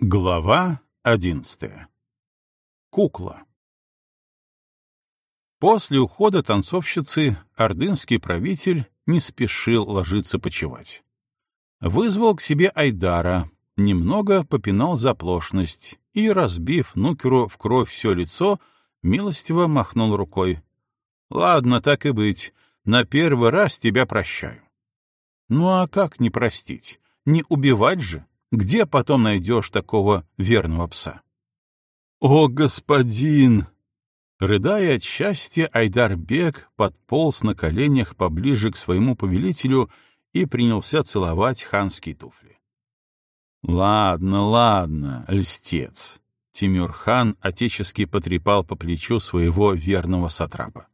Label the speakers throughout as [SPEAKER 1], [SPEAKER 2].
[SPEAKER 1] Глава одиннадцатая. Кукла. После ухода танцовщицы ордынский правитель не спешил ложиться почевать. Вызвал к себе Айдара, немного попинал за оплошность и, разбив Нукеру в кровь все лицо, милостиво махнул рукой. «Ладно, так и быть, на первый раз тебя прощаю». «Ну а как не простить? Не убивать же?» Где потом найдешь такого верного пса? «О, господин!» Рыдая от счастья, Айдар-бег подполз на коленях поближе к своему повелителю и принялся целовать ханские туфли. «Ладно, ладно, льстец!» Тимюр-хан отечески потрепал по плечу своего верного сатрапа.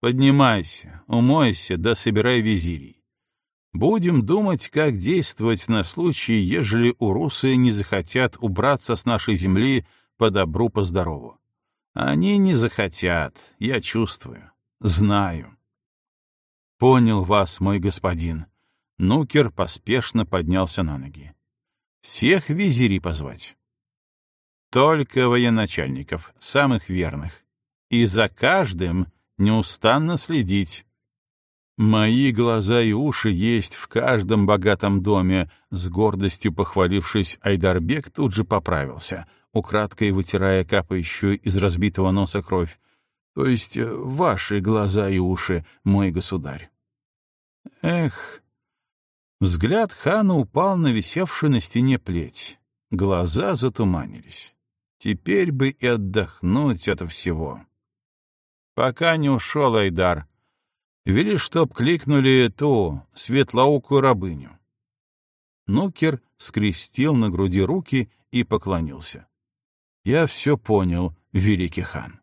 [SPEAKER 1] «Поднимайся, умойся, да собирай визирий. Будем думать, как действовать на случай, ежели урусы не захотят убраться с нашей земли по добру, по здорову. Они не захотят, я чувствую, знаю. Понял вас, мой господин. Нукер поспешно поднялся на ноги. Всех визирей позвать. Только военачальников, самых верных. И за каждым неустанно следить, Мои глаза и уши есть в каждом богатом доме, с гордостью похвалившись, Айдарбек тут же поправился, украдкой вытирая капающую из разбитого носа кровь. То есть э, ваши глаза и уши, мой государь. Эх! Взгляд хана упал на висевшую на стене плеть. Глаза затуманились. Теперь бы и отдохнуть от всего. Пока не ушел Айдар, Вели, чтоб кликнули ту, светлоокую рабыню. Нукер скрестил на груди руки и поклонился. «Я все понял, великий хан».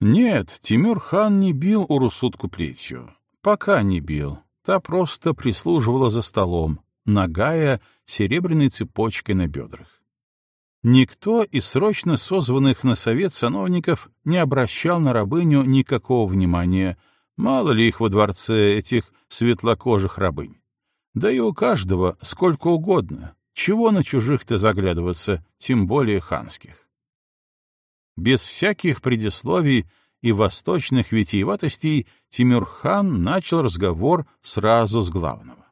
[SPEAKER 1] Нет, Тимур хан не бил Урусутку плетью. Пока не бил. Та просто прислуживала за столом, нагая серебряной цепочкой на бедрах. Никто из срочно созванных на совет сановников не обращал на рабыню никакого внимания, мало ли их во дворце, этих светлокожих рабынь. Да и у каждого сколько угодно, чего на чужих-то заглядываться, тем более ханских. Без всяких предисловий и восточных витиеватостей Тимюрхан начал разговор сразу с главного.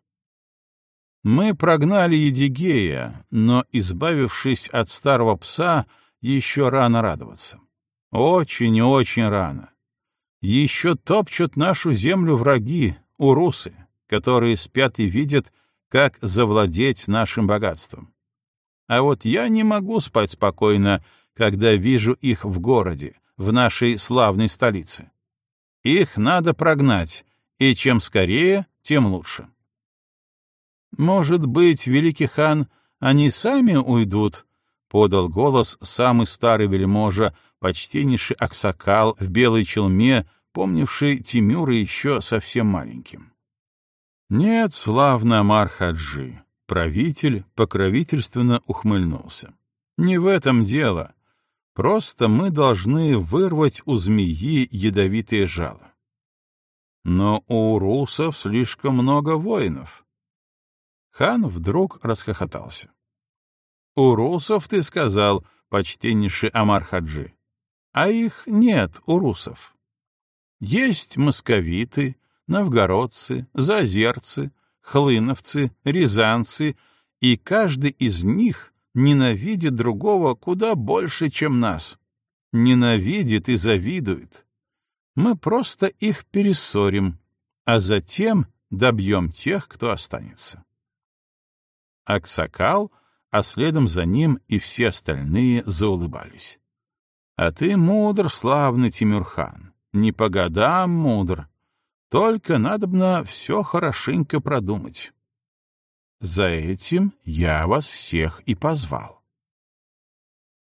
[SPEAKER 1] Мы прогнали Едигея, но, избавившись от старого пса, еще рано радоваться. Очень и очень рано. Еще топчут нашу землю враги, урусы, которые спят и видят, как завладеть нашим богатством. А вот я не могу спать спокойно, когда вижу их в городе, в нашей славной столице. Их надо прогнать, и чем скорее, тем лучше. «Может быть, великий хан, они сами уйдут?» — подал голос самый старый вельможа, почтеннейший Аксакал в белой челме, помнивший Тимюра еще совсем маленьким. «Нет, славный Амар Хаджи», — правитель покровительственно ухмыльнулся. «Не в этом дело. Просто мы должны вырвать у змеи ядовитые жало. Но у русов слишком много воинов. Хан вдруг расхохотался. «У русов, ты сказал, почтеннейший Амар Хаджи. А их нет у русов. Есть московиты, новгородцы, зазерцы, хлыновцы, рязанцы, и каждый из них ненавидит другого куда больше, чем нас. Ненавидит и завидует. Мы просто их перессорим, а затем добьем тех, кто останется. Аксакал, а следом за ним и все остальные заулыбались. «А ты мудр, славный Тимюрхан, не по годам мудр, только надобно все хорошенько продумать. За этим я вас всех и позвал».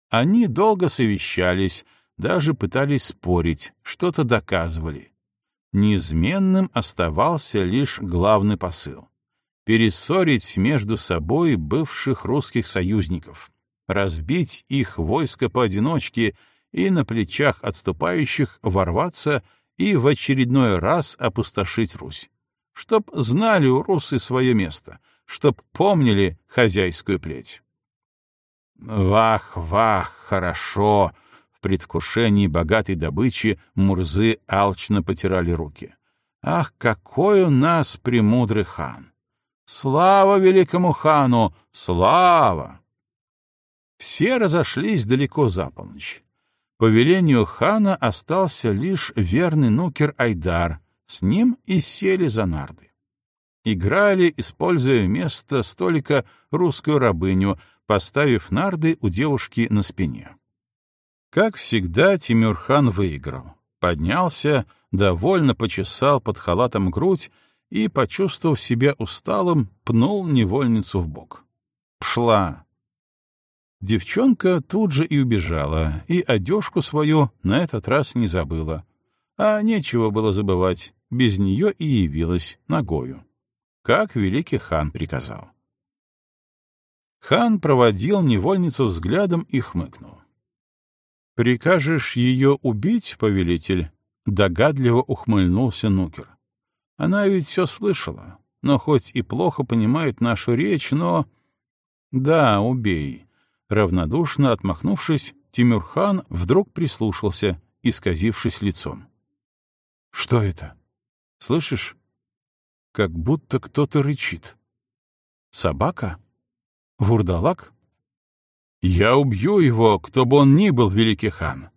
[SPEAKER 1] Они долго совещались, даже пытались спорить, что-то доказывали. Неизменным оставался лишь главный посыл перессорить между собой бывших русских союзников, разбить их войско поодиночке и на плечах отступающих ворваться и в очередной раз опустошить Русь, чтоб знали у русы свое место, чтоб помнили хозяйскую плеть. Вах-вах, хорошо! В предвкушении богатой добычи Мурзы алчно потирали руки. Ах, какой у нас премудрый хан! Слава великому хану! Слава! Все разошлись далеко за полночь. По велению хана остался лишь верный нукер Айдар, с ним и сели за нарды. Играли, используя вместо столика русскую рабыню, поставив нарды у девушки на спине. Как всегда, Тимюрхан выиграл. Поднялся, довольно почесал под халатом грудь и, почувствовав себя усталым, пнул невольницу в бок. Пшла. Девчонка тут же и убежала, и одежку свою на этот раз не забыла. А нечего было забывать, без нее и явилась ногою. Как великий хан приказал. Хан проводил невольницу взглядом и хмыкнул. «Прикажешь ее убить, повелитель?» — догадливо ухмыльнулся Нукер. «Она ведь все слышала, но хоть и плохо понимает нашу речь, но...» «Да, убей». Равнодушно отмахнувшись, Тимюрхан вдруг прислушался, исказившись лицом. «Что это? Слышишь? Как будто кто-то рычит. Собака?» Вурдалак? Я убью его, кто бы он ни был, великий хан.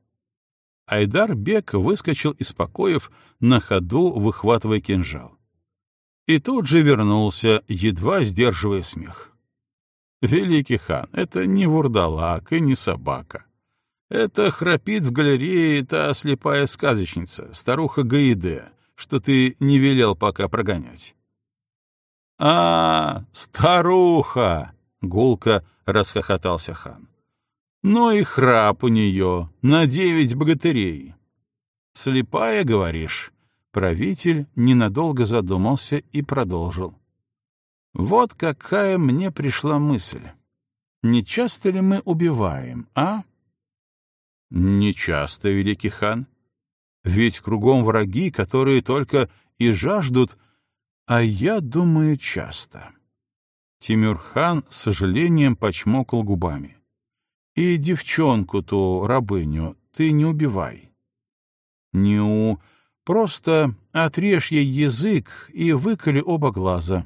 [SPEAKER 1] Айдар Бек выскочил из покоев, на ходу выхватывая кинжал. И тут же вернулся, едва сдерживая смех. Великий хан, это не вурдалак и не собака. Это храпит в галерее та слепая сказочница, старуха Гаиде, что ты не велел пока прогонять. — А, старуха! Гулко расхохотался хан. Ну и храп у нее, на девять богатырей. Слепая, говоришь? Правитель ненадолго задумался и продолжил. Вот какая мне пришла мысль. Не часто ли мы убиваем, а? Не часто, великий хан. Ведь кругом враги, которые только и жаждут, а я думаю, часто. Тимюрхан с сожалением почмокал губами. «И девчонку ту, рабыню, ты не убивай». «Ню, просто отрежь ей язык и выколи оба глаза.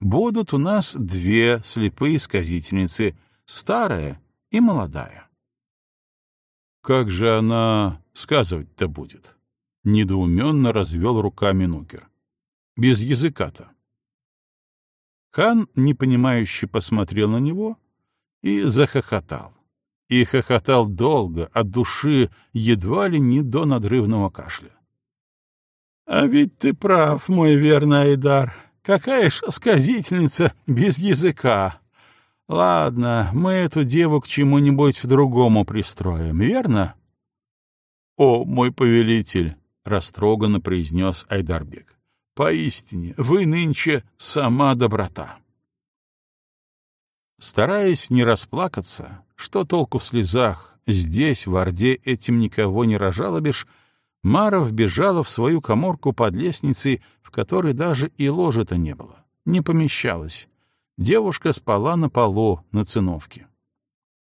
[SPEAKER 1] Будут у нас две слепые сказительницы, старая и молодая». «Как же она сказывать-то будет?» — недоуменно развел руками Нукер. «Без языка-то». Хан, непонимающе посмотрел на него и захохотал. И хохотал долго, от души, едва ли не до надрывного кашля. — А ведь ты прав, мой верный Айдар. Какая ж сказительница без языка. Ладно, мы эту деву к чему-нибудь другому пристроим, верно? — О, мой повелитель! — растроганно произнес Айдарбек. Поистине, вы нынче сама доброта. Стараясь не расплакаться, что толку в слезах, здесь, в Орде, этим никого не разжалобишь, Мара вбежала в свою коморку под лестницей, в которой даже и ложа-то не было, не помещалась. Девушка спала на полу, на циновке.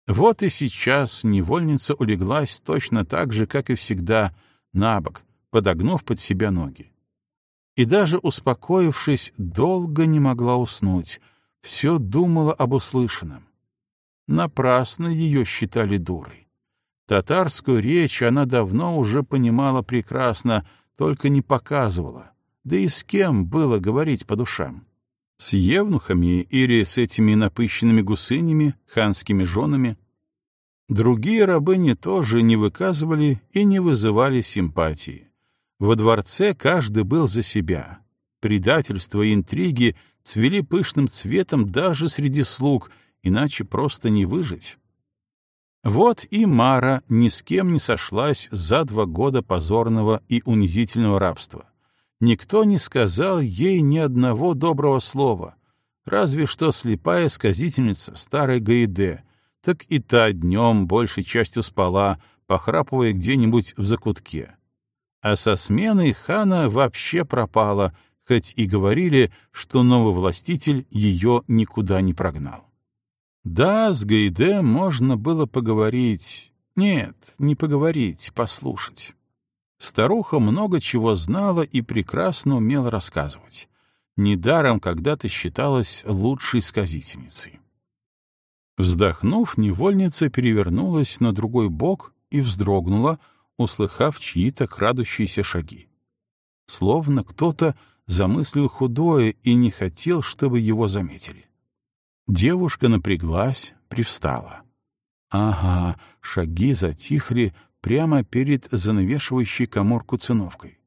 [SPEAKER 1] Вот и сейчас невольница улеглась точно так же, как и всегда, на бок, подогнув под себя ноги и даже успокоившись, долго не могла уснуть, все думала об услышанном. Напрасно ее считали дурой. Татарскую речь она давно уже понимала прекрасно, только не показывала. Да и с кем было говорить по душам? С евнухами или с этими напыщенными гусынями, ханскими женами? Другие рабыни тоже не выказывали и не вызывали симпатии. Во дворце каждый был за себя. Предательство и интриги цвели пышным цветом даже среди слуг, иначе просто не выжить. Вот и Мара ни с кем не сошлась за два года позорного и унизительного рабства. Никто не сказал ей ни одного доброго слова, разве что слепая сказительница старой Гаиде, так и та днем большей частью спала, похрапывая где-нибудь в закутке а со сменой хана вообще пропала, хоть и говорили, что новый властитель ее никуда не прогнал. Да, с Гайде можно было поговорить. Нет, не поговорить, послушать. Старуха много чего знала и прекрасно умела рассказывать. Недаром когда-то считалась лучшей сказительницей. Вздохнув, невольница перевернулась на другой бок и вздрогнула, услыхав чьи-то крадущиеся шаги. Словно кто-то замыслил худое и не хотел, чтобы его заметили. Девушка напряглась, привстала. Ага, шаги затихли прямо перед занавешивающей коморку циновкой.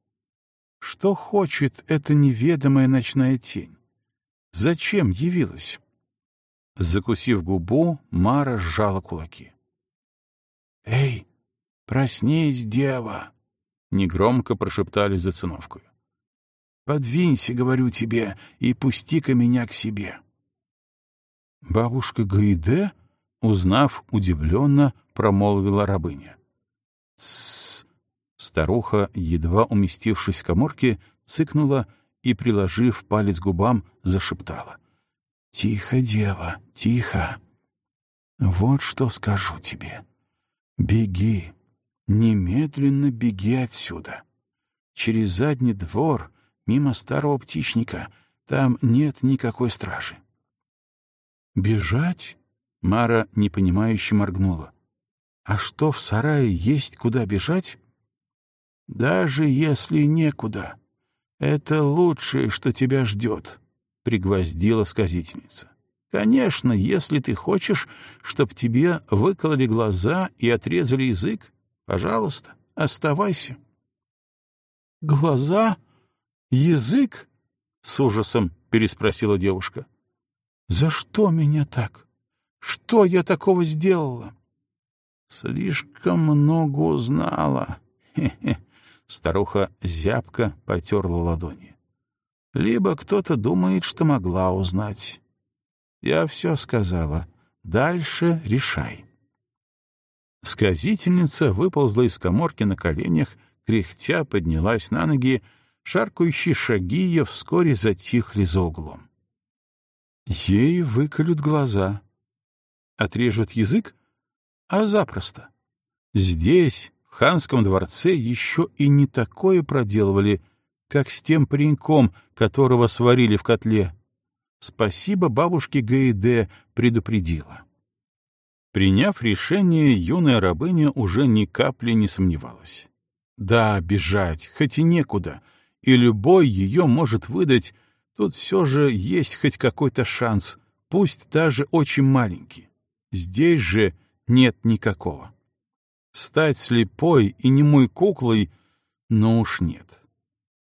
[SPEAKER 1] Что хочет эта неведомая ночная тень? Зачем явилась? Закусив губу, Мара сжала кулаки. «Эй, проснись, дева!» — негромко прошептали за циновкой. «Подвинься, говорю тебе, и пусти-ка меня к себе». Бабушка Гаиде, узнав удивленно, промолвила рабыня. «Тссс!» Старуха, едва уместившись в коморке, цыкнула и, приложив палец к губам, зашептала. «Тихо, дева, тихо! Вот что скажу тебе. Беги, немедленно беги отсюда. Через задний двор, мимо старого птичника, там нет никакой стражи. «Бежать?» — Мара непонимающе моргнула. «А что, в сарае есть куда бежать?» «Даже если некуда. Это лучшее, что тебя ждет», — пригвоздила сказительница. «Конечно, если ты хочешь, чтоб тебе выкололи глаза и отрезали язык, пожалуйста, оставайся». «Глаза? Язык?» — с ужасом переспросила девушка. За что меня так? Что я такого сделала? Слишком много узнала. Хе-хе. Старуха зябко потерла ладони. Либо кто-то думает, что могла узнать. Я все сказала. Дальше решай. Сказительница выползла из коморки на коленях, кряхтя поднялась на ноги, шаркающие шаги ее вскоре затихли за углом. Ей выколют глаза. Отрежут язык? А запросто. Здесь, в ханском дворце, еще и не такое проделывали, как с тем пареньком, которого сварили в котле. Спасибо бабушке Гаиде предупредила. Приняв решение, юная рабыня уже ни капли не сомневалась. Да, бежать, хоть и некуда, и любой ее может выдать Тут все же есть хоть какой-то шанс, пусть даже очень маленький. Здесь же нет никакого. Стать слепой и немой куклой, ну уж нет.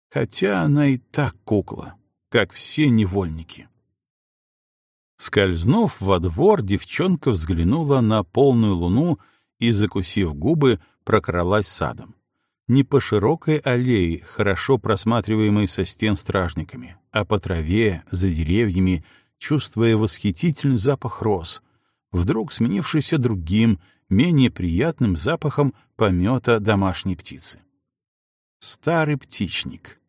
[SPEAKER 1] Хотя она и так кукла, как все невольники. Скользнув во двор, девчонка взглянула на полную луну и, закусив губы, прокралась садом не по широкой аллее, хорошо просматриваемой со стен стражниками, а по траве, за деревьями, чувствуя восхитительный запах роз, вдруг сменившийся другим, менее приятным запахом помета домашней птицы. Старый птичник.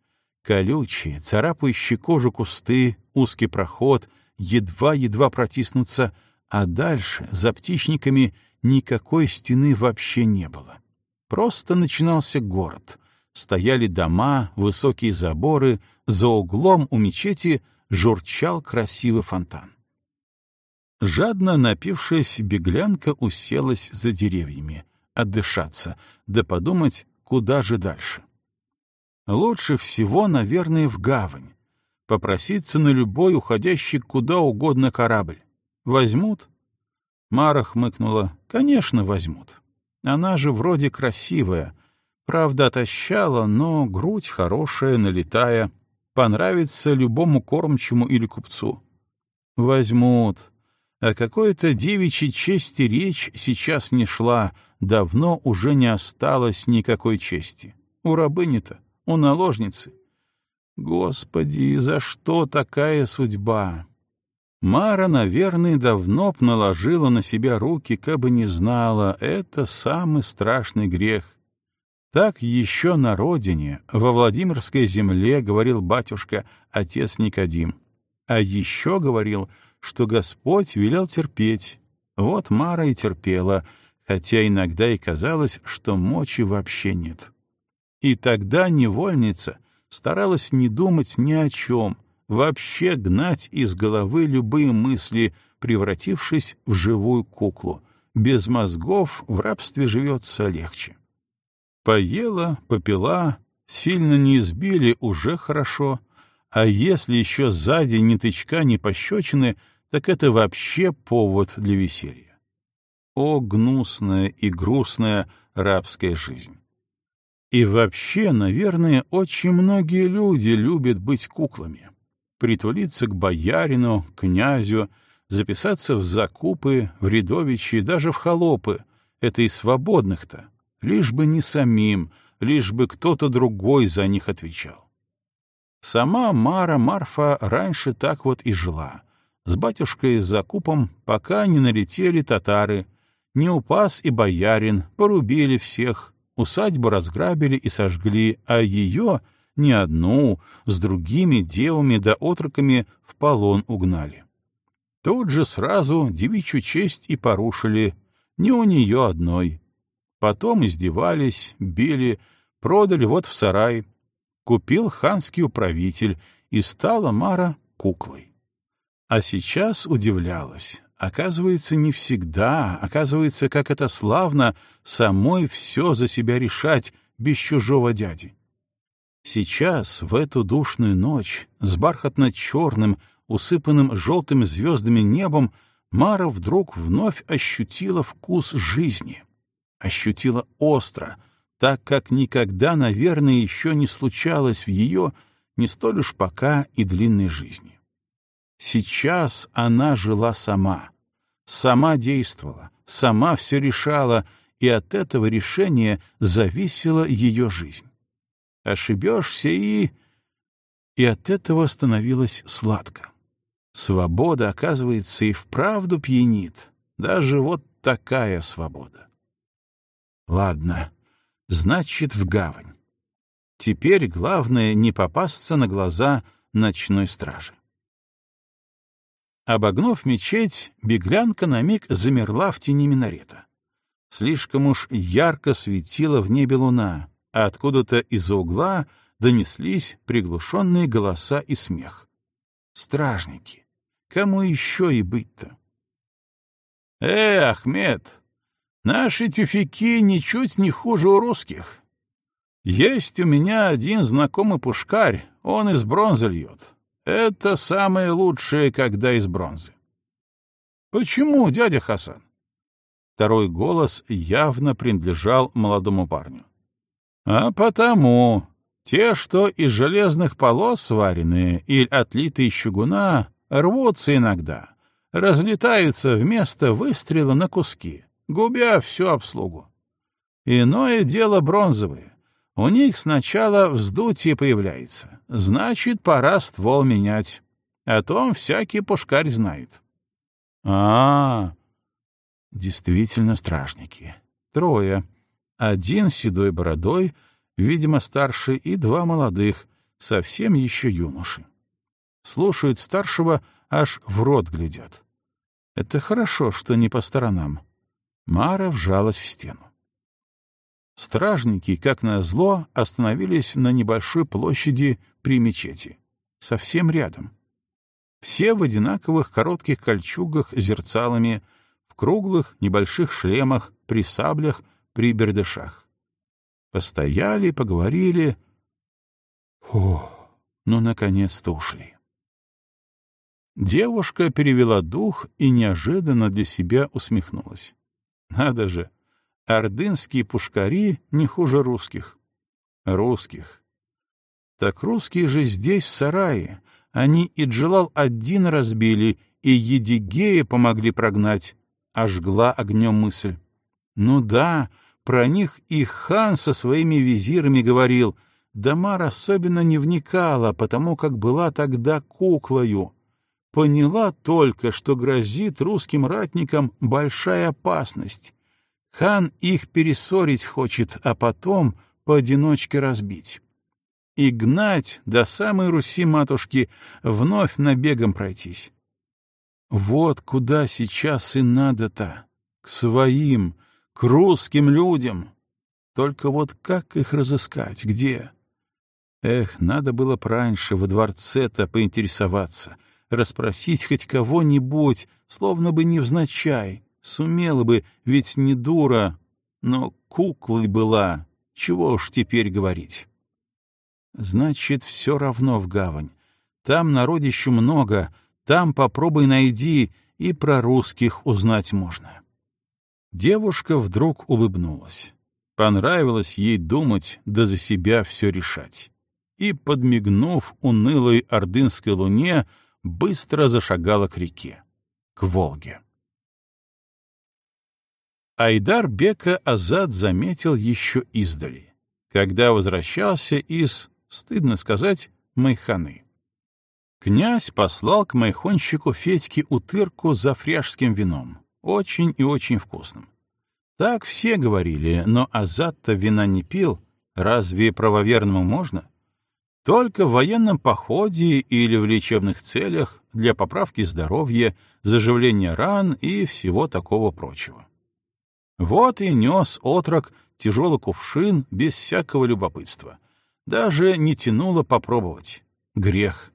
[SPEAKER 1] Колючие, царапающие кожу кусты, узкий проход, едва-едва протиснуться, а дальше, за птичниками, никакой стены вообще не было. Просто начинался город. Стояли дома, высокие заборы, за углом у мечети журчал красивый фонтан. Жадно напившаяся беглянка уселась за деревьями, отдышаться, да подумать, куда же дальше. Лучше всего, наверное, в гавань. Попроситься на любой уходящий куда угодно корабль. Возьмут? Мара хмыкнула. Конечно, возьмут. Она же вроде красивая. Правда, отощала, но грудь хорошая, налетая. Понравится любому кормчему или купцу. Возьмут. О какой-то девичьей чести речь сейчас не шла, давно уже не осталось никакой чести. У рабыни-то, у наложницы. Господи, за что такая судьба? Мара, наверное, давно б наложила на себя руки, кабы не знала, это самый страшный грех. Так еще на родине, во Владимирской земле, говорил батюшка, отец Никодим. А еще говорил, что Господь велел терпеть. Вот Мара и терпела, хотя иногда и казалось, что мочи вообще нет. И тогда невольница старалась не думать ни о чем, вообще гнать из головы любые мысли, превратившись в живую куклу. Без мозгов в рабстве живется легче. Поела, попила, сильно не избили, уже хорошо. А если еще сзади ни тычка, ни пощечины, так это вообще повод для веселья. О, гнусная и грустная рабская жизнь! И вообще, наверное, очень многие люди любят быть куклами. Притулиться к боярину, князю, записаться в закупы, в рядовичи, даже в холопы. Это и свободных-то. Лишь бы не самим, лишь бы кто-то другой за них отвечал. Сама Мара Марфа раньше так вот и жила. С батюшкой с закупом, пока не налетели татары. Не упас и боярин, порубили всех, Усадьбу разграбили и сожгли, а ее, не одну, с другими девами да отроками в полон угнали. Тут же сразу девичью честь и порушили, не у нее одной. Потом издевались, били, продали вот в сарай. Купил ханский управитель, и стала Мара куклой. А сейчас удивлялась, Оказывается, не всегда, оказывается, как это славно, самой все за себя решать, без чужого дяди. Сейчас, в эту душную ночь, с бархатно-черным, усыпанным желтыми звездами небом, Мара вдруг вновь ощутила вкус жизни. Ощутила остро, так как никогда, наверное, еще не случалось в ее не столь уж пока и длинной жизни. Сейчас она жила сама, сама действовала, сама все решала, и от этого решения зависела ее жизнь. Ошибешься и... И от этого становилось сладко. Свобода, оказывается, и вправду пьянит. Даже вот такая свобода. Ладно, значит, в гавань. Теперь главное не попасться на глаза ночной стражи. Обогнув мечеть, беглянка на миг замерла в тени минарета. Слишком уж ярко светила в небе луна, а откуда-то из-за угла донеслись приглушенные голоса и смех. Стражники! Кому еще и быть-то? «Э, Ахмед, наши тюфяки ничуть не хуже у русских. Есть у меня один знакомый пушкарь, он из бронзы льет. Это самое лучшее, когда из бронзы. Почему, дядя Хасан? Второй голос явно принадлежал молодому парню. А потому, те, что из железных полос сваренные или отлитые из чугуна, рвутся иногда, разлетаются вместо выстрела на куски, губя всю обслугу. Иное дело бронзовые. У них сначала вздутие появляется. Значит, пора ствол менять. О том всякий пушкарь знает. А, -а, а Действительно стражники. Трое. Один с седой бородой, видимо, старший, и два молодых, совсем еще юноши. Слушают старшего, аж в рот глядят. Это хорошо, что не по сторонам. Мара вжалась в стену. Стражники, как назло, остановились на небольшой площади при мечети, совсем рядом. Все в одинаковых коротких кольчугах с зерцалами, в круглых небольших шлемах, при саблях, при бердышах. Постояли, поговорили. Фу, ну, наконец-то ушли. Девушка перевела дух и неожиданно для себя усмехнулась. Надо же, Ордынские пушкари не хуже русских. Русских. Так русские же здесь, в сарае. Они и Джелал один разбили, и Едигея помогли прогнать. Ожгла огнем мысль. Ну да, про них и хан со своими визирами говорил. Дамар особенно не вникала, потому как была тогда куклою. Поняла только, что грозит русским ратникам большая опасность Хан их перессорить хочет, а потом поодиночке разбить. И гнать до самой Руси матушки, вновь набегом пройтись. Вот куда сейчас и надо-то. К своим, к русским людям. Только вот как их разыскать? Где? Эх, надо было раньше во дворце-то поинтересоваться, расспросить хоть кого-нибудь, словно бы невзначай. Сумела бы, ведь не дура, но куклой была, чего уж теперь говорить. Значит, все равно в гавань. Там народищу много, там попробуй найди, и про русских узнать можно. Девушка вдруг улыбнулась. Понравилось ей думать, да за себя все решать. И, подмигнув унылой ордынской луне, быстро зашагала к реке, к Волге. Айдар Бека Азад заметил еще издали, когда возвращался из, стыдно сказать, Майханы. Князь послал к майхонщику Федьке утырку за фряжским вином, очень и очень вкусным. Так все говорили, но Азад-то вина не пил, разве правоверному можно? Только в военном походе или в лечебных целях для поправки здоровья, заживления ран и всего такого прочего. Вот и нес отрок тяжелый кувшин без всякого любопытства. Даже не тянуло попробовать. Грех.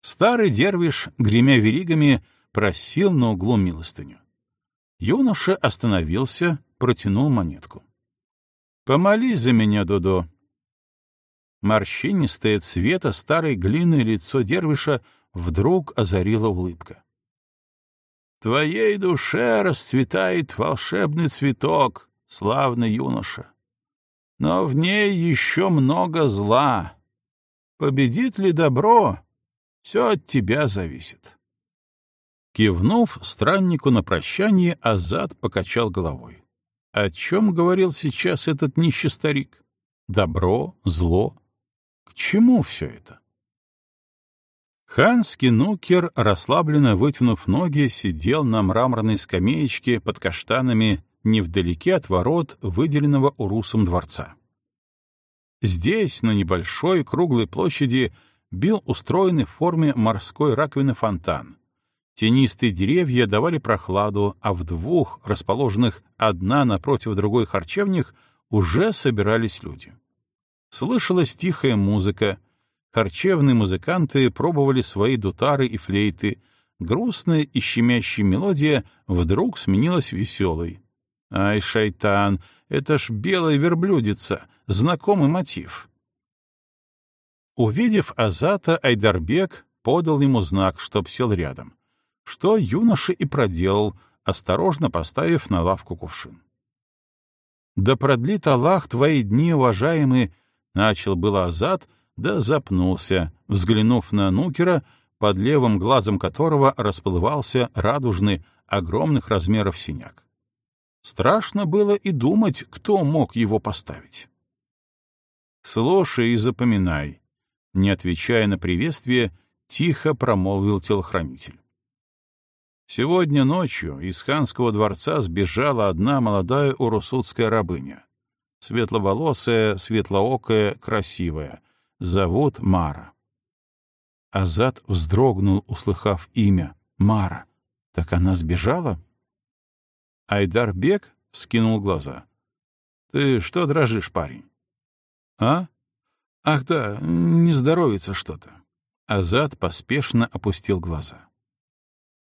[SPEAKER 1] Старый дервиш, гремя веригами, просил на углу милостыню. Юноша остановился, протянул монетку. «Помолись за меня, Додо». Морщинистое цвета старой глины лицо дервиша вдруг озарила улыбка твоей душе расцветает волшебный цветок, славный юноша. Но в ней еще много зла. Победит ли добро, все от тебя зависит. Кивнув страннику на прощание, Азад покачал головой. О чем говорил сейчас этот нищий старик? Добро, зло? К чему все это? Ханский нукер, расслабленно вытянув ноги, сидел на мраморной скамеечке под каштанами невдалеке от ворот выделенного урусом дворца. Здесь, на небольшой круглой площади, бил устроенный в форме морской раковины фонтан. Тенистые деревья давали прохладу, а в двух, расположенных одна напротив другой харчевнях, уже собирались люди. Слышалась тихая музыка — харчевные музыканты пробовали свои дутары и флейты, грустная и щемящая мелодия вдруг сменилась веселой. «Ай, шайтан, это ж белая верблюдица, знакомый мотив». Увидев Азата, Айдарбек подал ему знак, чтоб сел рядом, что юноша и проделал, осторожно поставив на лавку кувшин. «Да продлит Аллах твои дни, уважаемый!» — начал было Азат — да запнулся, взглянув на Нукера, под левым глазом которого расплывался радужный, огромных размеров синяк. Страшно было и думать, кто мог его поставить. «Слушай и запоминай», — не отвечая на приветствие, тихо промолвил телохранитель. Сегодня ночью из ханского дворца сбежала одна молодая урусутская рабыня. Светловолосая, светлоокая, красивая, Зовут Мара. Азат вздрогнул, услыхав имя. Мара. Так она сбежала? Айдар Бек вскинул глаза. Ты что дрожишь, парень? А? Ах да, не здоровится что-то. Азат поспешно опустил глаза.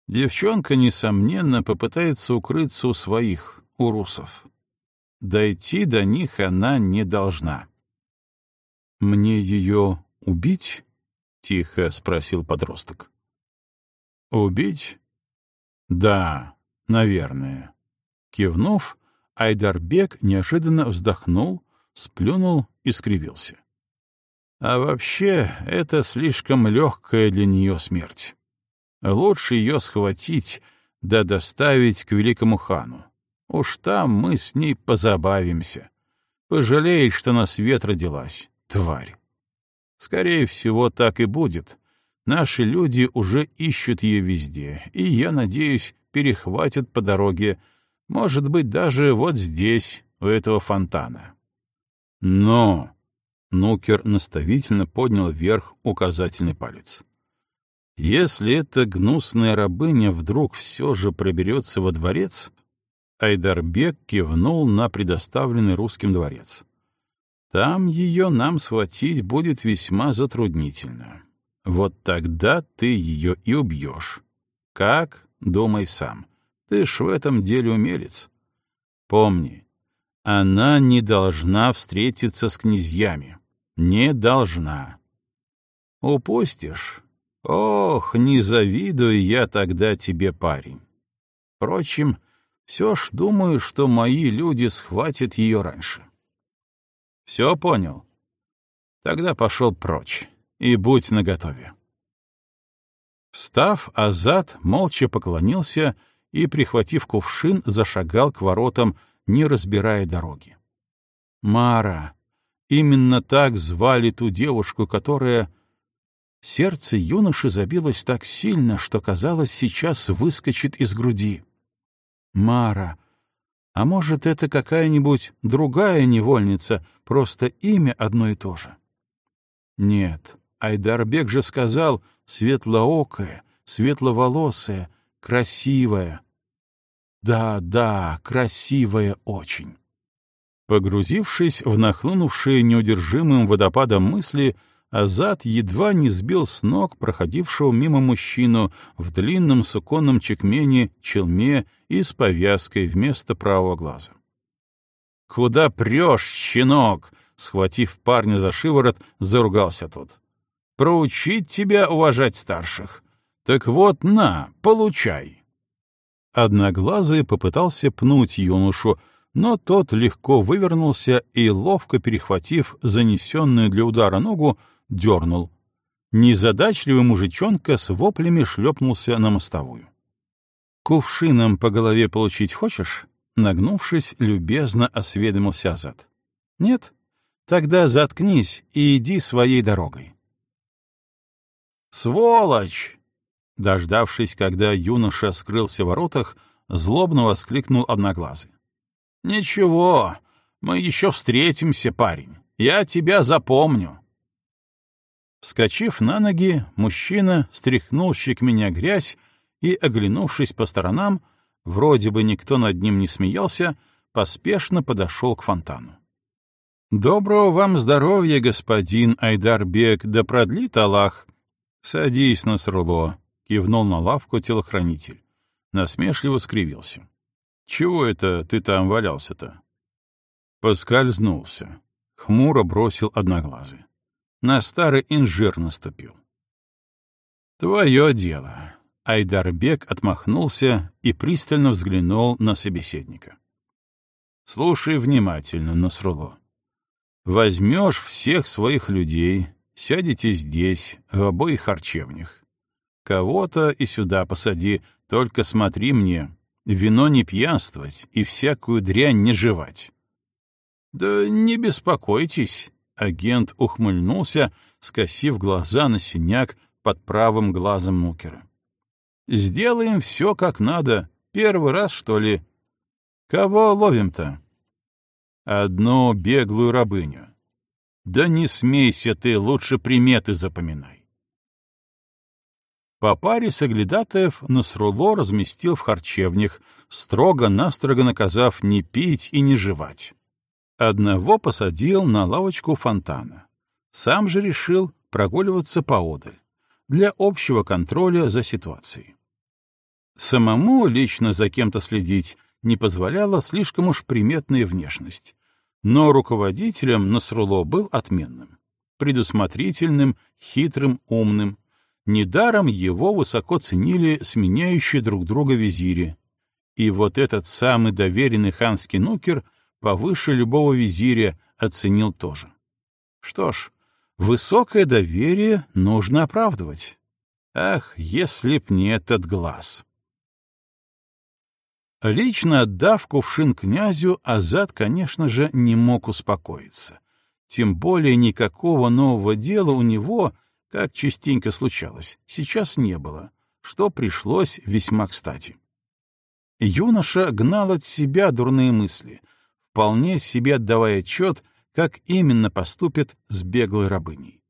[SPEAKER 1] Девчонка, несомненно, попытается укрыться у своих, у русов. Дойти до них она не должна. «Мне ее убить?» — тихо спросил подросток. «Убить? Да, наверное». Кивнув, Айдарбек неожиданно вздохнул, сплюнул и скривился. А вообще, это слишком легкая для нее смерть. Лучше ее схватить да доставить к великому хану. Уж там мы с ней позабавимся. Пожалеет, что на свет родилась. Тварь. Скорее всего, так и будет. Наши люди уже ищут ее везде, и, я надеюсь, перехватят по дороге, может быть, даже вот здесь, у этого фонтана. Но... Нукер наставительно поднял вверх указательный палец. Если эта гнусная рабыня вдруг все же проберется во дворец, Айдарбек кивнул на предоставленный русским дворец. Там ее нам схватить будет весьма затруднительно. Вот тогда ты ее и убьешь. Как? Думай сам. Ты ж в этом деле умелец. Помни, она не должна встретиться с князьями. Не должна. Упустишь? Ох, не завидую я тогда тебе, парень. Впрочем, все ж думаю, что мои люди схватят ее раньше. Все понял? Тогда пошел прочь и будь наготове. Встав, Азат молча поклонился и, прихватив кувшин, зашагал к воротам, не разбирая дороги. Мара. Именно так звали ту девушку, которая... Сердце юноши забилось так сильно, что, казалось, сейчас выскочит из груди. Мара. А может, это какая-нибудь другая невольница, просто имя одно и то же? Нет, Айдарбек же сказал светлоокая, светловолосая, красивая. Да, да, красивая очень. Погрузившись в нахлынувшие неудержимым водопадом мысли, Азат едва не сбил с ног проходившего мимо мужчину в длинном суконном чекмене, челме и с повязкой вместо правого глаза. «Куда прешь, щенок?» — схватив парня за шиворот, заругался тот. «Проучить тебя уважать старших. Так вот, на, получай!» Одноглазый попытался пнуть юношу, но тот легко вывернулся и, ловко перехватив занесенную для удара ногу, дернул. Незадачливый мужичонка с воплями шлепнулся на мостовую. «Кувшином по голове получить хочешь?» Нагнувшись, любезно осведомился Азат. «Нет? Тогда заткнись и иди своей дорогой». «Сволочь!» Дождавшись, когда юноша скрылся в воротах, злобно воскликнул одноглазый. «Ничего, мы еще встретимся, парень. Я тебя запомню». Вскочив на ноги, мужчина стряхнул щек меня грязь и, оглянувшись по сторонам, вроде бы никто над ним не смеялся, поспешно подошел к фонтану. «Доброго вам здоровья, господин Айдарбек, да продлит Аллах!» «Садись, Насруло», — кивнул на лавку телохранитель. Насмешливо скривился. «Чего это ты там валялся-то?» Поскользнулся. Хмуро бросил одноглазый на старый инжир наступил. «Твое дело». Айдарбек отмахнулся и пристально взглянул на собеседника. «Слушай внимательно, Насруло. Возьмешь всех своих людей, сядете здесь, в обоих харчевнях. Кого-то и сюда посади, только смотри мне, вино не пьянствовать и всякую дрянь не жевать». «Да не беспокойтесь», Агент ухмыльнулся, скосив глаза на синяк под правым глазом Мукера. «Сделаем все как надо. Первый раз, что ли? Кого ловим-то?» «Одну беглую рабыню». «Да не смейся ты, лучше приметы запоминай». По паре соглядатаев Насруло разместил в харчевнях, строго-настрого наказав не пить и не жевать. Одного посадил на лавочку фонтана. Сам же решил прогуливаться поодаль, для общего контроля за ситуацией. Самому лично за кем-то следить не позволяла слишком уж приметная внешность, но руководителем Насруло был отменным, предусмотрительным, хитрым, умным. Недаром его высоко ценили сменяющие друг друга визири. И вот этот самый доверенный ханский нукер — повыше любого визиря, оценил тоже. Что ж, высокое доверие нужно оправдывать. Ах, если б не этот глаз! Лично отдав кувшин князю, Азат, конечно же, не мог успокоиться. Тем более никакого нового дела у него, как частенько случалось, сейчас не было, что пришлось весьма кстати. Юноша гнал от себя дурные мысли, вполне себе отдавая отчет, как именно поступит с беглой рабыней.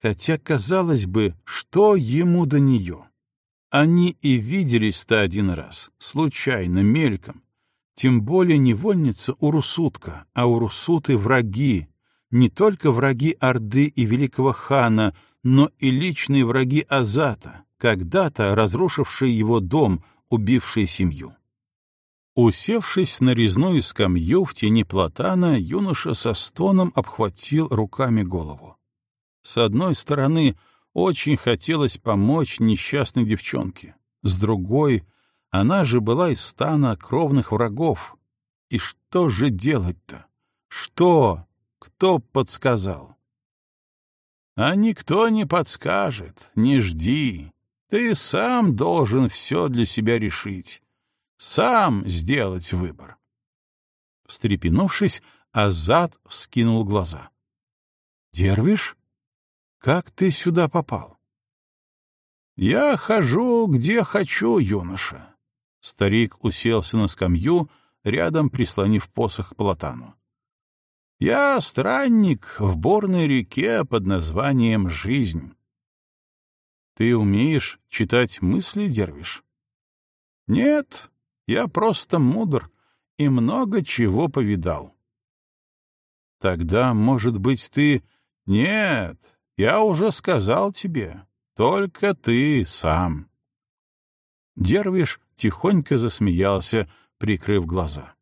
[SPEAKER 1] Хотя, казалось бы, что ему до нее? Они и виделись-то один раз, случайно, мельком. Тем более невольница Урусутка, а Урусуты — враги. Не только враги Орды и Великого Хана, но и личные враги Азата, когда-то разрушившие его дом, убившие семью. Усевшись на резную скамью в тени платана, юноша со стоном обхватил руками голову. С одной стороны, очень хотелось помочь несчастной девчонке, с другой — она же была из стана кровных врагов. И что же делать-то? Что? Кто подсказал? А никто не подскажет, не жди. Ты сам должен все для себя решить сам сделать выбор. Встрепенувшись, Азат вскинул глаза. — Дервиш, как ты сюда попал? — Я хожу, где хочу, юноша. Старик уселся на скамью, рядом прислонив посох к платану. — Я странник в бурной реке под названием «Жизнь». — Ты умеешь читать мысли, Дервиш? — Нет, я просто мудр и много чего повидал. Тогда, может быть, ты... Нет, я уже сказал тебе, только ты сам. Дервиш тихонько засмеялся, прикрыв глаза.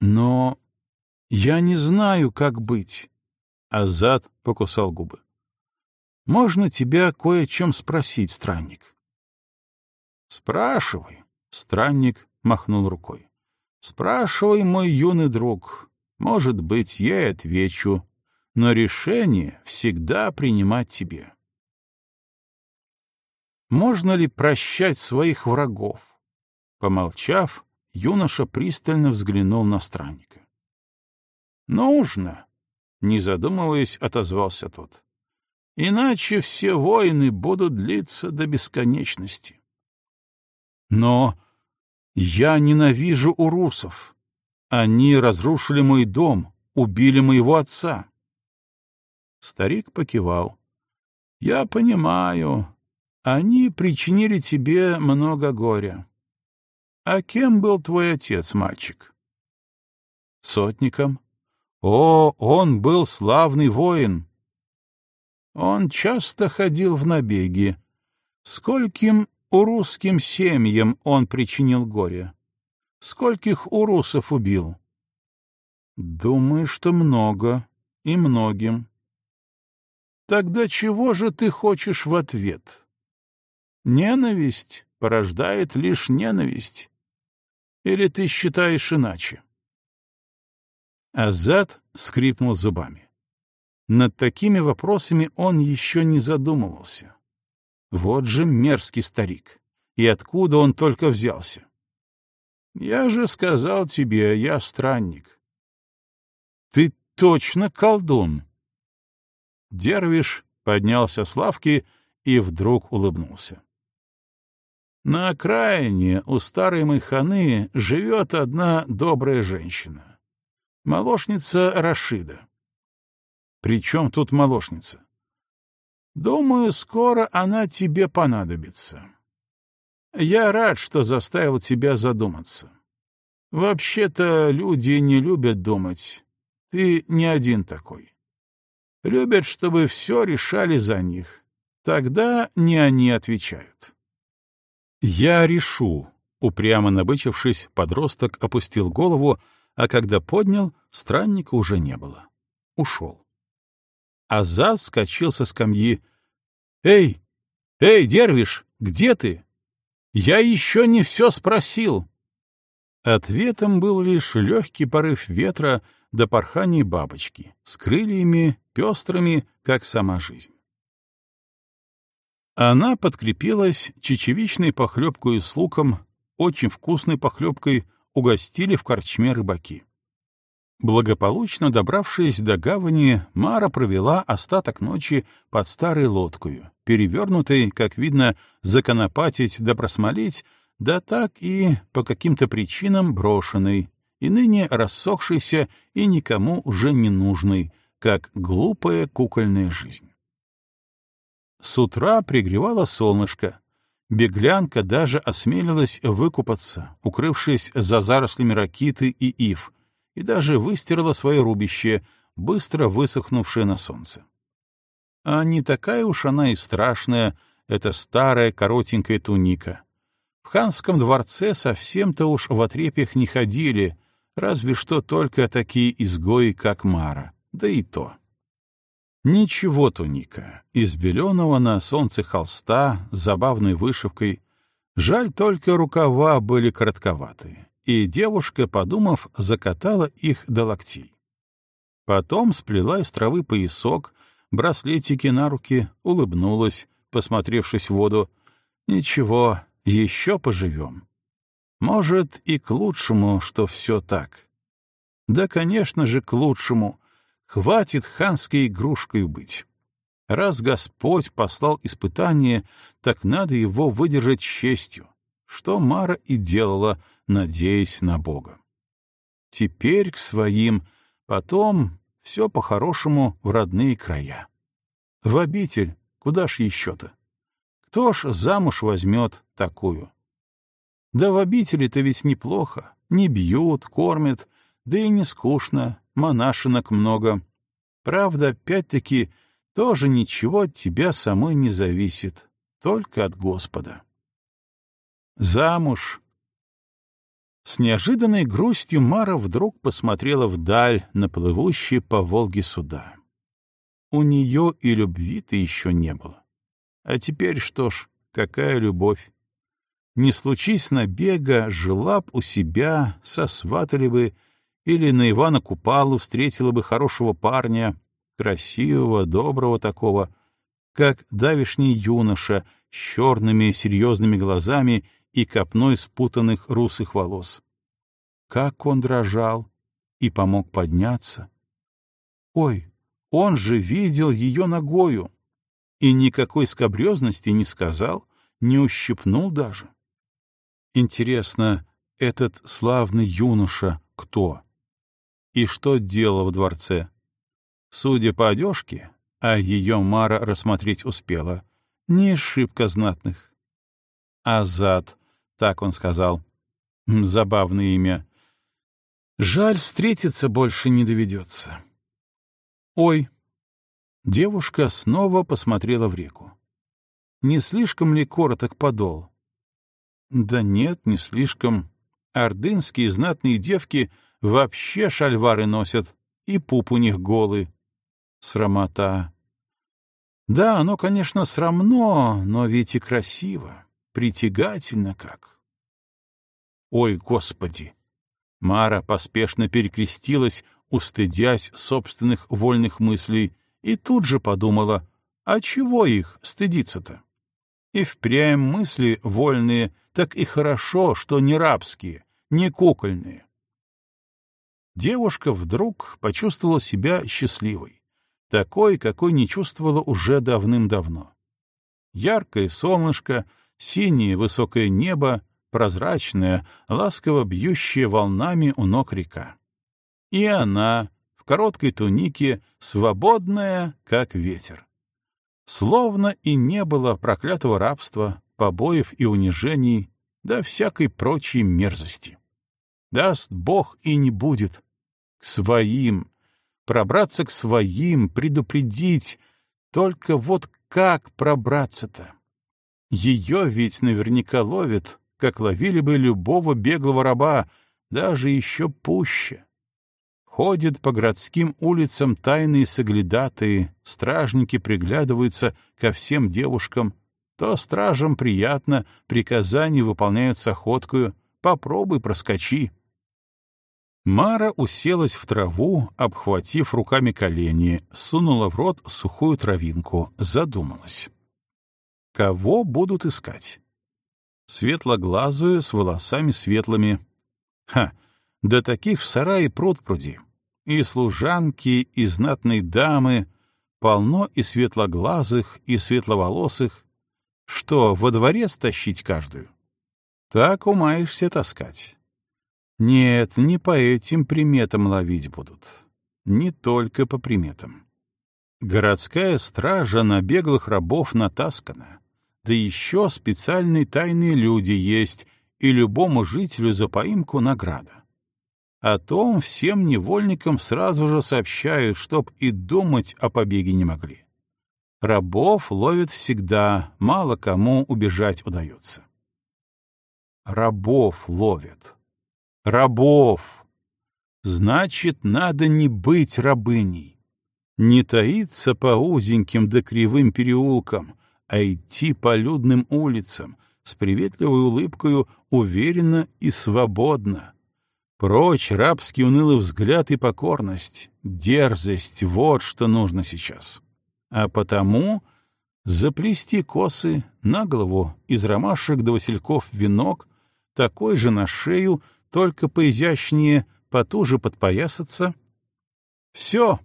[SPEAKER 1] Но я не знаю, как быть. Азат покусал губы. Можно тебя кое о чем спросить, странник? Спрашивай. Странник махнул рукой. «Спрашивай, мой юный друг. Может быть, я и отвечу, но решение всегда принимать тебе». Можно ли прощать своих врагов? Помолчав, юноша пристально взглянул на странника. «Нужно», — не задумываясь, отозвался тот. «Иначе все войны будут длиться до бесконечности». Но я ненавижу урусов. Они разрушили мой дом, убили моего отца. Старик покивал. Я понимаю. Они причинили тебе много горя. А кем был твой отец, мальчик? Сотником. О, он был славный воин. Он часто ходил в набеги. Скольким Урусским семьям он причинил горе. Скольких урусов убил? Думаю, что много и многим. Тогда чего же ты хочешь в ответ? Ненависть порождает лишь ненависть. Или ты считаешь иначе? Азат скрипнул зубами. Над такими вопросами он еще не задумывался. Вот же мерзкий старик. И откуда он только взялся? Я же сказал тебе, я странник. Ты точно колдун. Дервиш поднялся с лавки и вдруг улыбнулся. На окраине у старой Майханы живет одна добрая женщина. Молошница Рашида. Причем тут молошница? Думаю, скоро она тебе понадобится. Я рад, что заставил тебя задуматься. Вообще-то люди не любят думать. Ты не один такой. Любят, чтобы все решали за них. Тогда не они отвечают. Я решу. Упрямо набычившись, подросток опустил голову, а когда поднял, странника уже не было. Ушел. Азат вскочил со скамьи. «Эй! Эй, Дервиш, где ты? Я еще не все спросил!» Ответом был лишь легкий порыв ветра до порхания бабочки, с крыльями пестрыми, как сама жизнь. Она подкрепилась чечевичной похлебкой с луком, очень вкусной похлебкой угостили в корчме рыбаки. Благополучно добравшись до гавани, Мара провела остаток ночи под старой лодкою, перевернутой, как видно, законопатить да просмолить, да так и по каким-то причинам брошенной, и ныне рассохшейся и никому уже не нужной, как глупая кукольная жизнь. С утра пригревало солнышко. Беглянка даже осмелилась выкупаться, укрывшись за зарослями ракиты и ив, и даже выстирала свое рубище, быстро высохнувшее на солнце. А не такая уж она и страшная, эта старая коротенькая туника. В ханском дворце совсем-то уж в отрепьях не ходили, разве что только такие изгои, как Мара, да и то. Ничего туника, из беленого на солнце холста с забавной вышивкой. Жаль только рукава были коротковатые, и девушка, подумав, закатала их до локтей. Потом сплела из травы поясок, браслетики на руки, улыбнулась, посмотревшись в воду. «Ничего, еще поживем. Может, и к лучшему, что все так. Да, конечно же, к лучшему, Хватит ханской игрушкой быть. Раз Господь послал испытание, так надо его выдержать честью, что Мара и делала, надеясь на Бога. Теперь к своим, потом все по-хорошему в родные края. В обитель, куда ж еще-то? Кто ж замуж возьмет такую? Да в обители-то ведь неплохо, не бьют, кормят, да и не скучно, монашинок много. Правда, опять-таки, тоже ничего от тебя самой не зависит, только от Господа. Замуж. С неожиданной грустью Мара вдруг посмотрела вдаль на плывущие по Волге суда. У нее и любви-то еще не было. А теперь что ж, какая любовь? Не случись набега, жила б у себя, сосватали бы, или на Ивана Купалу встретила бы хорошего парня, красивого, доброго такого, как давишний юноша с черными серьезными глазами и копной спутанных русых волос. Как он дрожал и помог подняться. Ой, он же видел ее ногою и никакой скобрезности не сказал, не ущипнул даже. Интересно, этот славный юноша кто? и что делала в дворце. Судя по одежке, а ее Мара рассмотреть успела, не шибко знатных. Азат, так он сказал. Забавное имя. Жаль, встретиться больше не доведется. Ой. Девушка снова посмотрела в реку. Не слишком ли короток подол? Да нет, не слишком. Ордынские знатные девки Вообще шальвары носят, и пуп у них голый. Срамота. Да, оно, конечно, срамно, но ведь и красиво, притягательно как. Ой, Господи! Мара поспешно перекрестилась, устыдясь собственных вольных мыслей, и тут же подумала, а чего их стыдиться-то? И впрямь мысли вольные, так и хорошо, что не рабские, не кукольные девушка вдруг почувствовала себя счастливой, такой, какой не чувствовала уже давным-давно. Яркое солнышко, синее высокое небо, прозрачное, ласково бьющее волнами у ног река. И она в короткой тунике, свободная, как ветер. Словно и не было проклятого рабства, побоев и унижений, да всякой прочей мерзости. Даст Бог и не будет. К своим. Пробраться к своим, предупредить. Только вот как пробраться-то? Ее ведь наверняка ловят, как ловили бы любого беглого раба, даже еще пуще. Ходят по городским улицам тайные соглядатые, стражники приглядываются ко всем девушкам. То стражам приятно, приказания выполняют с попробуй проскочи. Мара уселась в траву, обхватив руками колени, сунула в рот сухую травинку, задумалась. Кого будут искать? Светлоглазую, с волосами светлыми. Ха, да таких в сарае пруд-пруди. И служанки, и знатные дамы, полно и светлоглазых, и светловолосых. Что, во дворец тащить каждую? Так умаешься таскать. Нет, не по этим приметам ловить будут. Не только по приметам. Городская стража на беглых рабов натаскана. Да еще специальные тайные люди есть, и любому жителю за поимку награда. О том всем невольникам сразу же сообщают, чтоб и думать о побеге не могли. Рабов ловят всегда, мало кому убежать удается. Рабов ловят. Рабов! Значит, надо не быть рабыней. Не таиться по узеньким да кривым переулкам, а идти по людным улицам, с приветливой улыбкою уверенно и свободно, Прочь рабский унылый взгляд и покорность, дерзость — вот что нужно сейчас. А потому заплести косы на голову из ромашек до васильков венок, такой же на шею, только поизящнее, потуже подпоясаться. Все.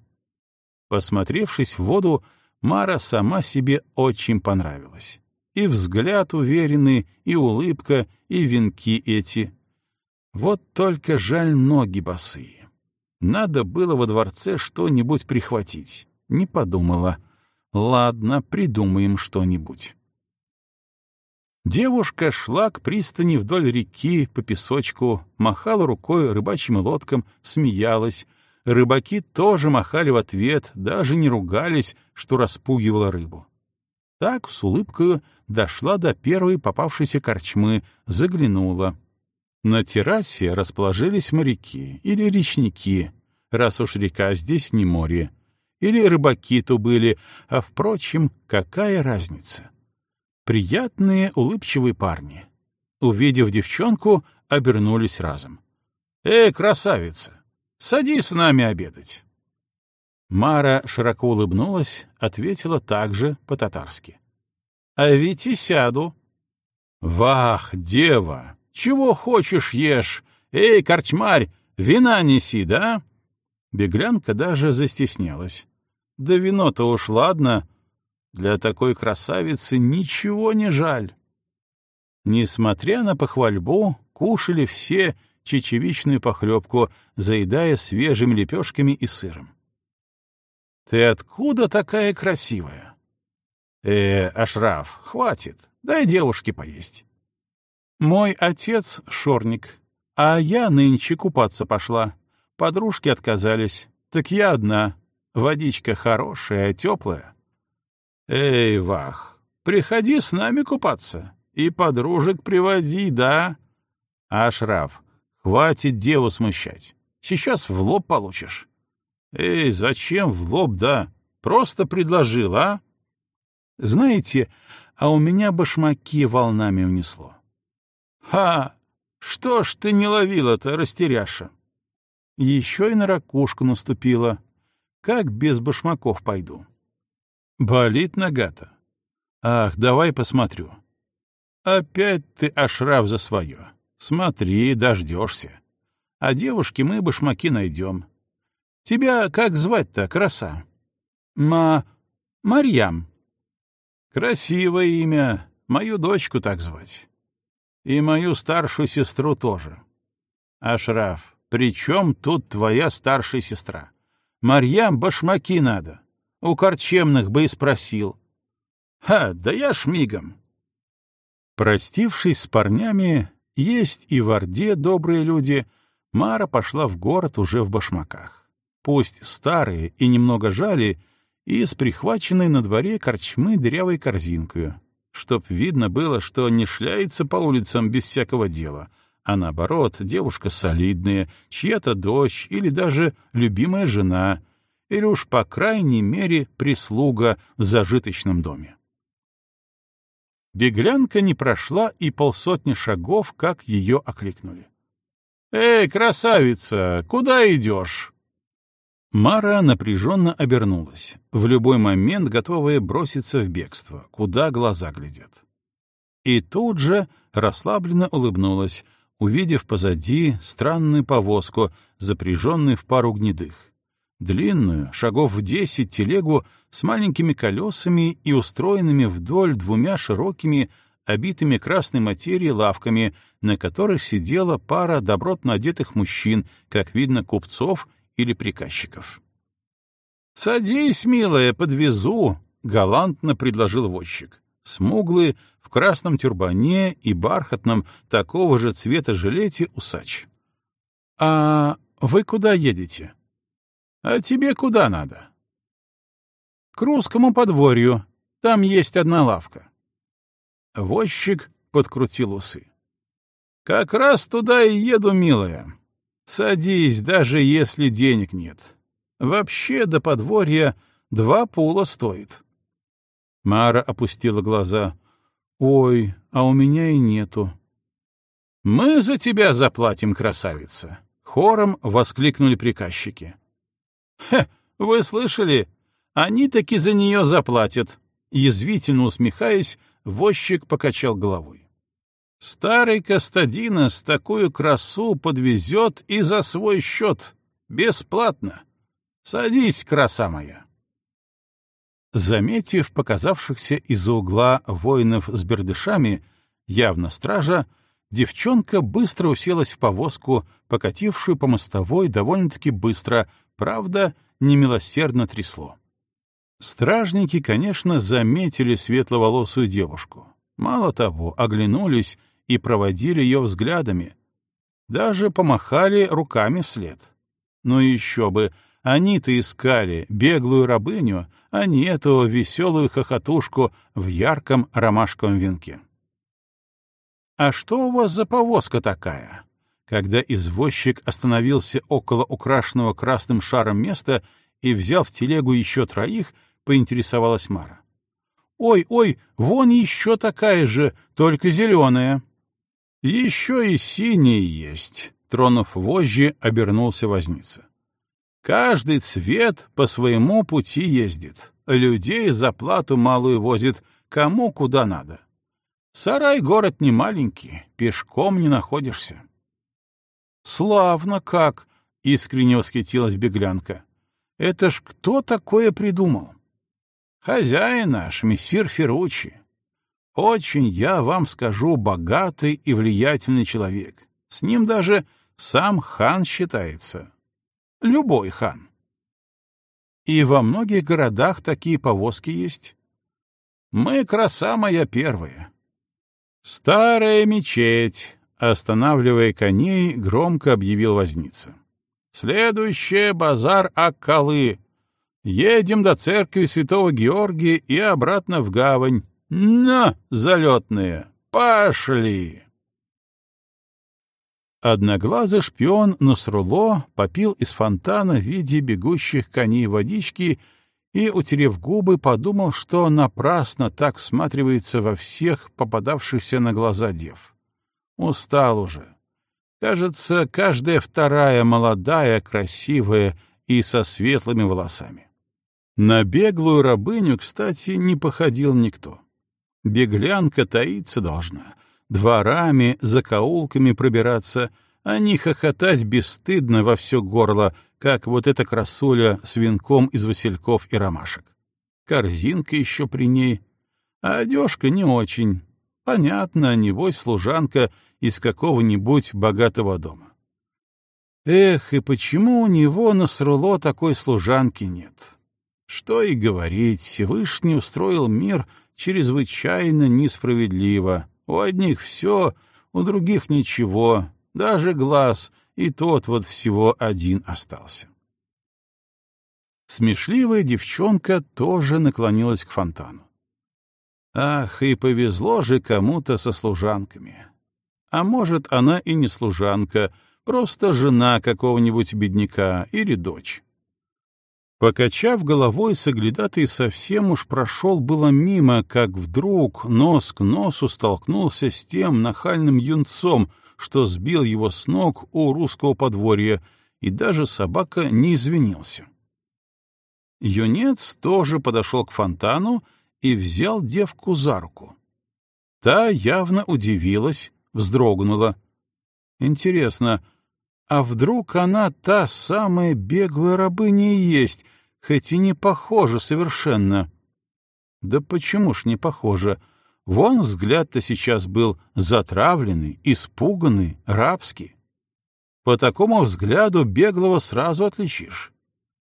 [SPEAKER 1] Посмотревшись в воду, Мара сама себе очень понравилась. И взгляд уверенный, и улыбка, и венки эти — вот только жаль ноги босые. Надо было во дворце что-нибудь прихватить. Не подумала. Ладно, придумаем что-нибудь. Девушка шла к пристани вдоль реки по песочку, махала рукой рыбачьим лодкам, смеялась. Рыбаки тоже махали в ответ, даже не ругались, что распугивала рыбу. Так, с улыбкою, дошла до первой попавшейся корчмы, заглянула — на террасе расположились моряки или речники, раз уж река здесь не море, или рыбаки то были, а, впрочем, какая разница? Приятные, улыбчивые парни. Увидев девчонку, обернулись разом. «Эй, красавица, садись с нами обедать!» Мара широко улыбнулась, ответила также по-татарски. «А ведь и сяду». «Вах, дева, чего хочешь ешь? Эй, корчмарь, вина неси, да? Беглянка даже застеснялась. Да вино-то уж ладно. Для такой красавицы ничего не жаль. Несмотря на похвальбу, кушали все чечевичную похлебку, заедая свежими лепешками и сыром. «Ты откуда такая красивая?» «Э, Ашраф, хватит, дай девушке поесть». Мой отец — шорник, а я нынче купаться пошла. Подружки отказались, так я одна. Водичка хорошая, теплая. Эй, Вах, приходи с нами купаться. И подружек приводи, да? Ашраф, хватит деву смущать. Сейчас в лоб получишь. Эй, зачем в лоб, да? Просто предложил, а? Знаете, а у меня башмаки волнами унесло. «Ха! Что ж ты не ловила-то, растеряша?» Еще и на ракушку наступила. Как без башмаков пойду? Болит нога-то. Ах, давай посмотрю. Опять ты ошрав за свое. Смотри, дождешься. А девушке мы башмаки найдем. Тебя как звать-то, краса? Ма... Марьям. Красивое имя. Мою дочку так звать. И мою старшую сестру тоже. Ашраф, при чем тут твоя старшая сестра? Марьям башмаки надо. У корчемных бы и спросил. Ха, да я ж мигом. Простившись с парнями, есть и в Орде добрые люди, Мара пошла в город уже в башмаках. Пусть старые и немного жали, и с прихваченной на дворе корчмы дырявой корзинкою, чтоб видно было, что не шляется по улицам без всякого дела, а наоборот, девушка солидная, чья-то дочь или даже любимая жена, или уж по крайней мере прислуга в зажиточном доме. Беглянка не прошла и полсотни шагов, как ее окликнули. «Эй, красавица, куда идешь?» Мара напряженно обернулась, в любой момент готовая броситься в бегство, куда глаза глядят. И тут же расслабленно улыбнулась, увидев позади странную повозку, запряженную в пару гнедых. Длинную, шагов в десять телегу с маленькими колесами и устроенными вдоль двумя широкими, обитыми красной материей лавками, на которых сидела пара добротно одетых мужчин, как видно, купцов или приказчиков. «Садись, милая, подвезу», — галантно предложил возчик. Смуглый, в красном тюрбане и бархатном такого же цвета жилете усач. «А вы куда едете?» «А тебе куда надо?» «К русскому подворью. Там есть одна лавка». Возчик подкрутил усы. «Как раз туда и еду, милая. Садись, даже если денег нет. Вообще до подворья два пула стоит». Мара опустила глаза. «Ой, а у меня и нету». «Мы за тебя заплатим, красавица!» — хором воскликнули приказчики. «Хе, вы слышали? Они таки за нее заплатят!» Язвительно усмехаясь, возчик покачал головой. «Старый Кастадинос такую красу подвезет и за свой счет, бесплатно. Садись, краса моя!» Заметив показавшихся из-за угла воинов с бердышами, явно стража, девчонка быстро уселась в повозку, покатившую по мостовой довольно-таки быстро, правда, немилосердно трясло. Стражники, конечно, заметили светловолосую девушку. Мало того, оглянулись и проводили ее взглядами. Даже помахали руками вслед. Но еще бы, они-то искали беглую рабыню, а не эту веселую хохотушку в ярком ромашковом венке. «А что у вас за повозка такая?» Когда извозчик остановился около украшенного красным шаром места и взял в телегу еще троих, поинтересовалась Мара. «Ой, ой, вон еще такая же, только зеленая». «Еще и синяя есть», — тронув вожжи, обернулся возница. «Каждый цвет по своему пути ездит, людей за плату малую возит, кому куда надо. Сарай город не маленький, пешком не находишься». «Славно как!» — искренне восхитилась беглянка. «Это ж кто такое придумал?» «Хозяин наш, мессир Ферручи. Очень, я вам скажу, богатый и влиятельный человек. С ним даже сам хан считается. Любой хан. И во многих городах такие повозки есть. Мы краса моя первая. Старая мечеть, Останавливая коней, громко объявил возница. «Следующее — базар Аккалы. Едем до церкви святого Георгия и обратно в гавань. На, залетные, пошли!» Одноглазый шпион Насруло попил из фонтана в виде бегущих коней водички и, утерев губы, подумал, что напрасно так всматривается во всех попадавшихся на глаза дев. Устал уже. Кажется, каждая вторая молодая, красивая и со светлыми волосами. На беглую рабыню, кстати, не походил никто. Беглянка таиться должна, дворами, закоулками пробираться, а не хохотать бесстыдно во все горло, как вот эта красуля с венком из васильков и ромашек. Корзинка еще при ней, а одежка не очень. Понятно, небось, служанка — из какого-нибудь богатого дома. Эх, и почему у него на Сруло такой служанки нет? Что и говорить, Всевышний устроил мир чрезвычайно несправедливо. У одних все, у других ничего, даже глаз, и тот вот всего один остался. Смешливая девчонка тоже наклонилась к фонтану. Ах, и повезло же кому-то со служанками. А может, она и не служанка, просто жена какого-нибудь бедняка или дочь. Покачав головой, соглядатый совсем уж прошел было мимо, как вдруг нос к носу столкнулся с тем нахальным юнцом, что сбил его с ног у русского подворья, и даже собака не извинился. Юнец тоже подошел к фонтану и взял девку за руку. Та явно удивилась, вздрогнула. Интересно, а вдруг она та самая беглая рабыня и есть, хоть и не похожа совершенно? Да почему ж не похожа? Вон взгляд-то сейчас был затравленный, испуганный, рабский. По такому взгляду беглого сразу отличишь.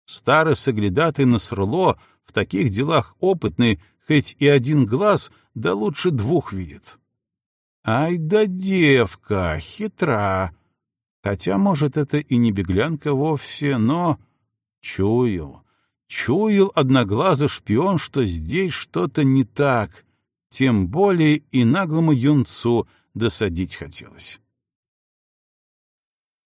[SPEAKER 1] Старый соглядатый Насрло в таких делах опытный, хоть и один глаз, да лучше двух видит. Ай да девка, хитра. Хотя, может, это и не беглянка вовсе, но... Чуял, чуял одноглазый шпион, что здесь что-то не так, тем более и наглому юнцу досадить хотелось.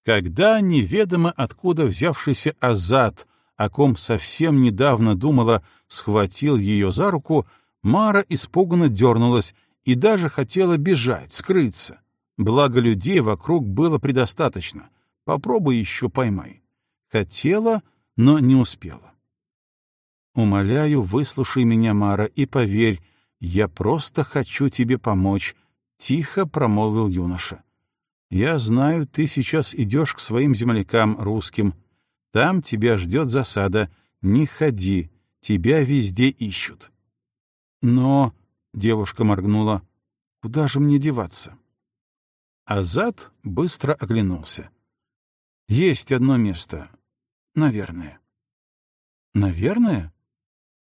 [SPEAKER 1] Когда неведомо откуда взявшийся Азат, о ком совсем недавно думала, схватил ее за руку, Мара испуганно дернулась и даже хотела бежать, скрыться. Благо людей вокруг было предостаточно. Попробуй еще поймай. Хотела, но не успела. «Умоляю, выслушай меня, Мара, и поверь, я просто хочу тебе помочь», — тихо промолвил юноша. «Я знаю, ты сейчас идешь к своим землякам русским. Там тебя ждет засада. Не ходи, тебя везде ищут». «Но...» — девушка моргнула. «Куда же мне деваться?» Азат быстро оглянулся. «Есть одно место. Наверное». «Наверное?»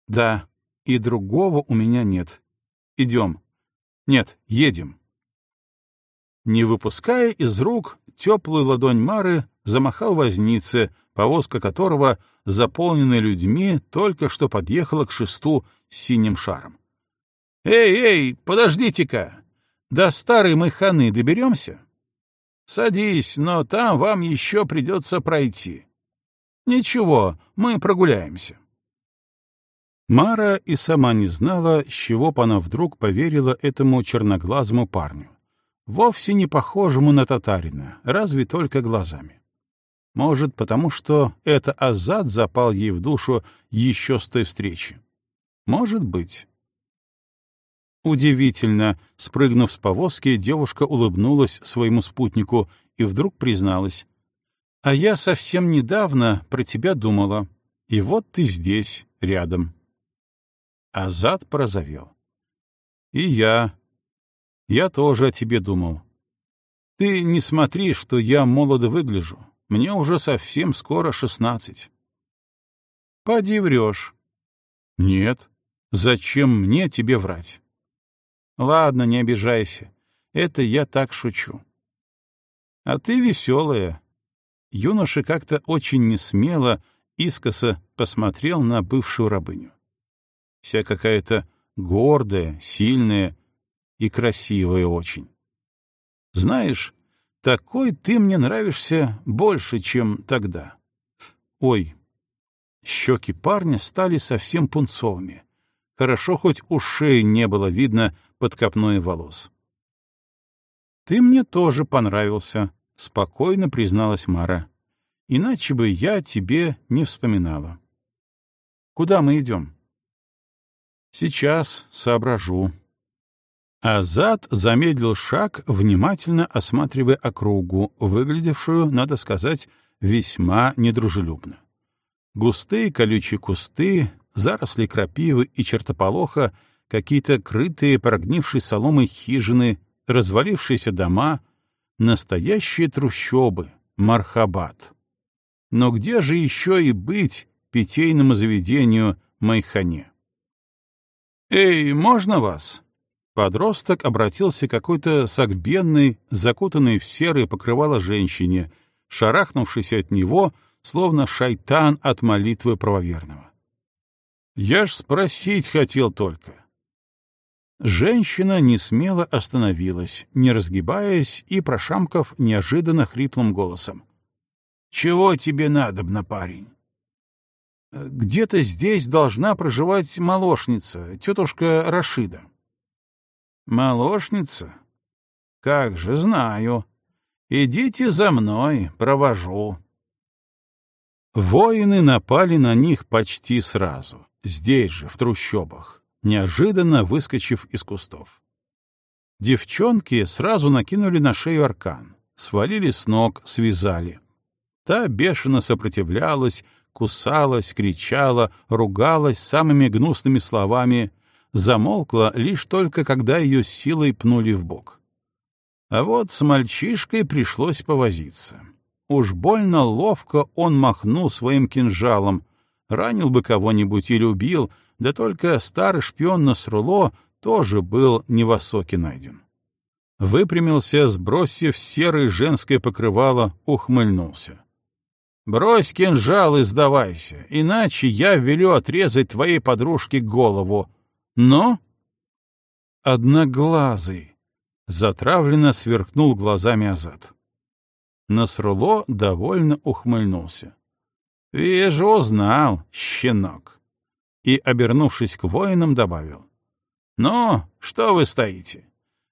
[SPEAKER 1] «Да, и другого у меня нет. Идем. Нет, едем». Не выпуская из рук теплую ладонь Мары, замахал вознице, повозка которого, заполненная людьми, только что подъехала к шесту с синим шаром. «Эй, эй, подождите-ка! До старой мы ханы доберемся?» «Садись, но там вам еще придется пройти». «Ничего, мы прогуляемся». Мара и сама не знала, с чего бы она вдруг поверила этому черноглазому парню, вовсе не похожему на татарина, разве только глазами. Может, потому что это Азад запал ей в душу еще с той встречи. Может быть. Удивительно, спрыгнув с повозки, девушка улыбнулась своему спутнику и вдруг призналась. «А я совсем недавно про тебя думала, и вот ты здесь, рядом». Азат порозовел. «И я. Я тоже о тебе думал. Ты не смотри, что я молодо выгляжу. Мне уже совсем скоро шестнадцать». «Поди врешь». «Нет. Зачем мне тебе врать?» Ладно, не обижайся. Это я так шучу. А ты веселая. Юноша как-то очень несмело, искоса посмотрел на бывшую рабыню. Вся какая-то гордая, сильная и красивая очень. Знаешь, такой ты мне нравишься больше, чем тогда. Ой, щеки парня стали совсем пунцовыми. Хорошо, хоть ушей не было видно под копной волос. «Ты мне тоже понравился», — спокойно призналась Мара. «Иначе бы я тебе не вспоминала». «Куда мы идем?» «Сейчас соображу». Азат замедлил шаг, внимательно осматривая округу, выглядевшую, надо сказать, весьма недружелюбно. Густые колючие кусты, заросли крапивы и чертополоха, какие-то крытые прогнившей соломой хижины, развалившиеся дома, настоящие трущобы, мархабад. Но где же еще и быть питейному заведению Майхане? «Эй, можно вас?» Подросток обратился к какой-то сагбенной, закутанной в серое покрывало женщине, шарахнувшейся от него, словно шайтан от молитвы правоверного. Я ж спросить хотел только. Женщина не смело остановилась, не разгибаясь и прошамков неожиданно хриплым голосом. «Чего тебе надобно, парень?» «Где-то здесь должна проживать молочница, тетушка Рашида». «Молочница? Как же, знаю. Идите за мной, провожу». Воины напали на них почти сразу здесь же, в трущобах, неожиданно выскочив из кустов. Девчонки сразу накинули на шею аркан, свалили с ног, связали. Та бешено сопротивлялась, кусалась, кричала, ругалась самыми гнусными словами, замолкла лишь только когда ее силой пнули в бок. А вот с мальчишкой пришлось повозиться. Уж больно ловко он махнул своим кинжалом, Ранил бы кого-нибудь или убил, да только старый шпион Насруло тоже был невысоки найден. Выпрямился, сбросив серое женское покрывало, ухмыльнулся. «Брось кинжал и сдавайся, иначе я велю отрезать твоей подружке голову. Но...» «Одноглазый!» — затравленно сверкнул глазами Азат. Насруло довольно ухмыльнулся. «Вижу, узнал, щенок!» И, обернувшись к воинам, добавил. «Ну, что вы стоите?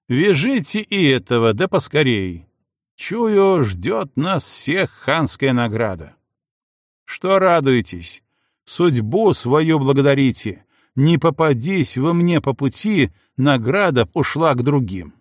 [SPEAKER 1] Вяжите и этого, да поскорей. Чую, ждет нас всех ханская награда. Что радуетесь? Судьбу свою благодарите. Не попадись вы мне по пути, награда ушла к другим.